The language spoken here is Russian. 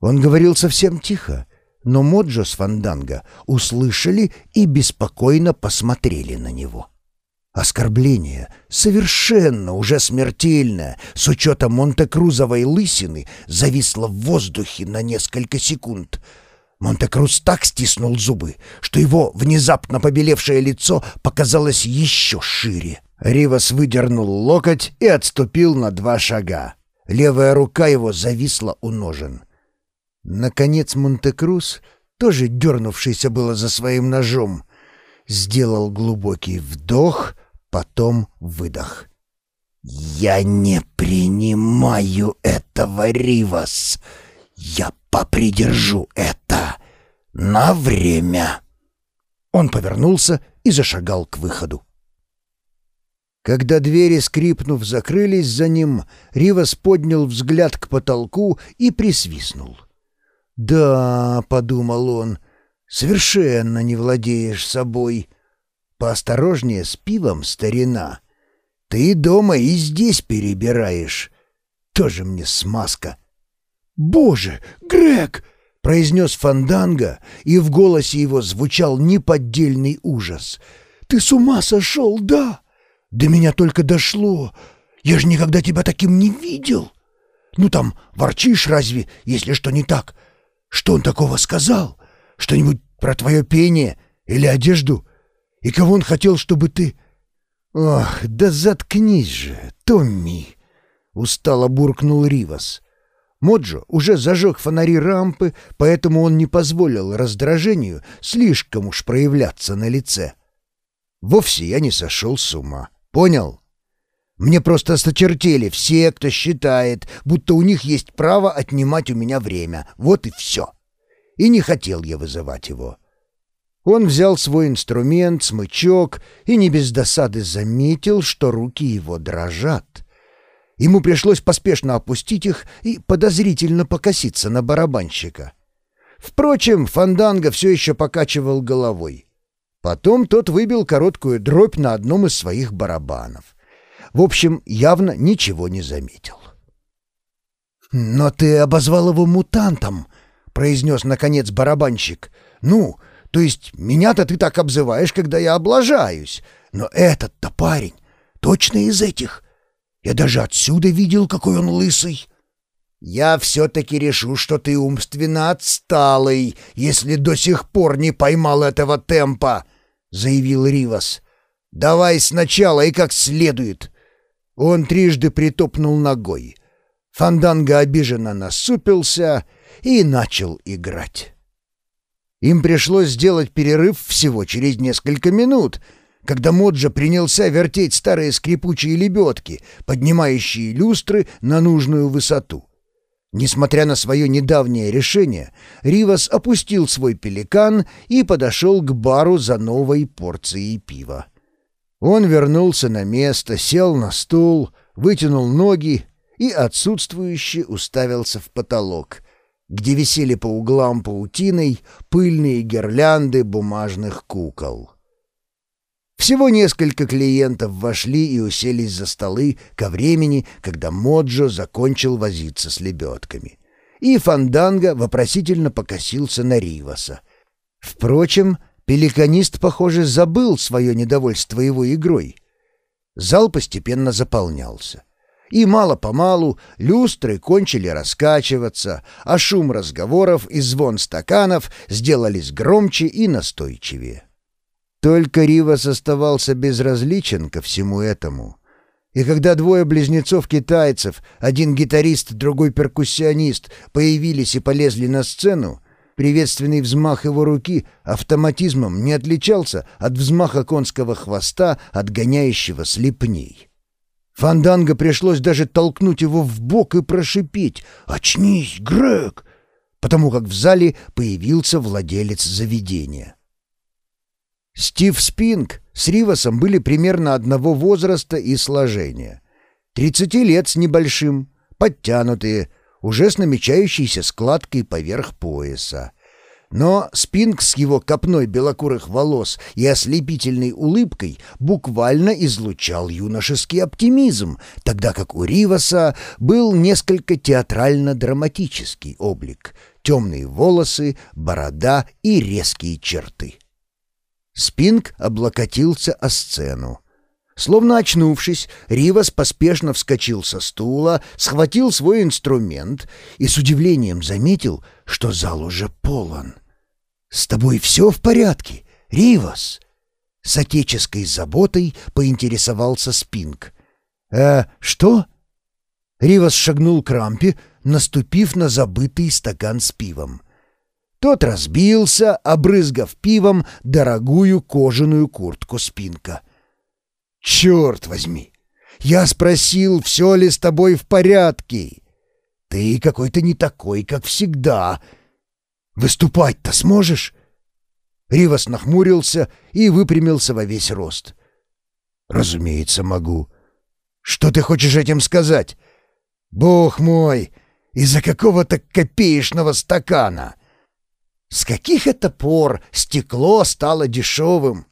Он говорил совсем тихо, но Моджо с Фанданго услышали и беспокойно посмотрели на него. Оскорбление, совершенно уже смертельное, с учетом Монте-Крузовой лысины, зависло в воздухе на несколько секунд. Монте-Круз так стиснул зубы, что его внезапно побелевшее лицо показалось еще шире. Ривас выдернул локоть и отступил на два шага. Левая рука его зависла у ножен. Наконец Монте-Круз, тоже дернувшийся было за своим ножом, сделал глубокий вдох, потом выдох. «Я не принимаю этого, Ривас. Я попридержу это на время». Он повернулся и зашагал к выходу. Когда двери, скрипнув, закрылись за ним, Ривас поднял взгляд к потолку и присвистнул. «Да», — подумал он, — «совершенно не владеешь собой. Поосторожнее с пивом, старина. Ты дома и здесь перебираешь. Тоже мне смазка». «Боже, Грег!» — произнес Фанданга, и в голосе его звучал неподдельный ужас. «Ты с ума сошел, да? До меня только дошло. Я же никогда тебя таким не видел. Ну там, ворчишь разве, если что не так? Что он такого сказал? Что-нибудь про твое пение или одежду? И кого он хотел, чтобы ты...» «Ох, да заткнись же, Томми!» — устало буркнул Ривас. Моджо уже зажег фонари рампы, поэтому он не позволил раздражению слишком уж проявляться на лице. «Вовсе я не сошел с ума. Понял? Мне просто осточертели все, кто считает, будто у них есть право отнимать у меня время. Вот и все. И не хотел я вызывать его». Он взял свой инструмент, смычок, и не без досады заметил, что руки его дрожат. Ему пришлось поспешно опустить их и подозрительно покоситься на барабанщика. Впрочем, Фанданга все еще покачивал головой. Потом тот выбил короткую дробь на одном из своих барабанов. В общем, явно ничего не заметил. «Но ты обозвал его мутантом», — произнес, наконец, барабанщик. «Ну, то есть меня-то ты так обзываешь, когда я облажаюсь. Но этот-то парень точно из этих. Я даже отсюда видел, какой он лысый». «Я все-таки решу, что ты умственно отсталый, если до сих пор не поймал этого темпа», — заявил Ривас. «Давай сначала и как следует». Он трижды притопнул ногой. Фанданга обиженно насупился и начал играть. Им пришлось сделать перерыв всего через несколько минут, когда Моджа принялся вертеть старые скрипучие лебедки, поднимающие люстры на нужную высоту. Несмотря на свое недавнее решение, Ривас опустил свой пеликан и подошел к бару за новой порцией пива. Он вернулся на место, сел на стул, вытянул ноги и отсутствующе уставился в потолок, где висели по углам паутиной пыльные гирлянды бумажных кукол. Всего несколько клиентов вошли и уселись за столы ко времени, когда Моджо закончил возиться с лебедками. И Фанданга вопросительно покосился на Риваса. Впрочем, пеликанист, похоже, забыл свое недовольство его игрой. Зал постепенно заполнялся. И мало-помалу люстры кончили раскачиваться, а шум разговоров и звон стаканов сделались громче и настойчивее. Только Ривас оставался безразличен ко всему этому. И когда двое близнецов-китайцев, один гитарист, другой перкуссионист, появились и полезли на сцену, приветственный взмах его руки автоматизмом не отличался от взмаха конского хвоста, отгоняющего слепней. Фанданго пришлось даже толкнуть его в бок и прошипеть «Очнись, Грег!», потому как в зале появился владелец заведения. Стив Спинг с Ривасом были примерно одного возраста и сложения. Тридцати лет с небольшим, подтянутые, уже с намечающейся складкой поверх пояса. Но Спинг с его копной белокурых волос и ослепительной улыбкой буквально излучал юношеский оптимизм, тогда как у Риваса был несколько театрально-драматический облик — темные волосы, борода и резкие черты. Спинг облокотился о сцену. Словно очнувшись, Ривас поспешно вскочил со стула, схватил свой инструмент и с удивлением заметил, что зал уже полон. «С тобой все в порядке, Ривас?» С отеческой заботой поинтересовался Спинг. «Э, что?» Ривас шагнул к рампе, наступив на забытый стакан с пивом. Тот разбился, обрызгав пивом дорогую кожаную куртку Спинка. «Черт возьми! Я спросил, все ли с тобой в порядке. Ты какой-то не такой, как всегда. Выступать-то сможешь?» Ривас нахмурился и выпрямился во весь рост. «Разумеется, могу. Что ты хочешь этим сказать? Бог мой, из-за какого-то копеечного стакана!» С каких это пор стекло стало дешевым?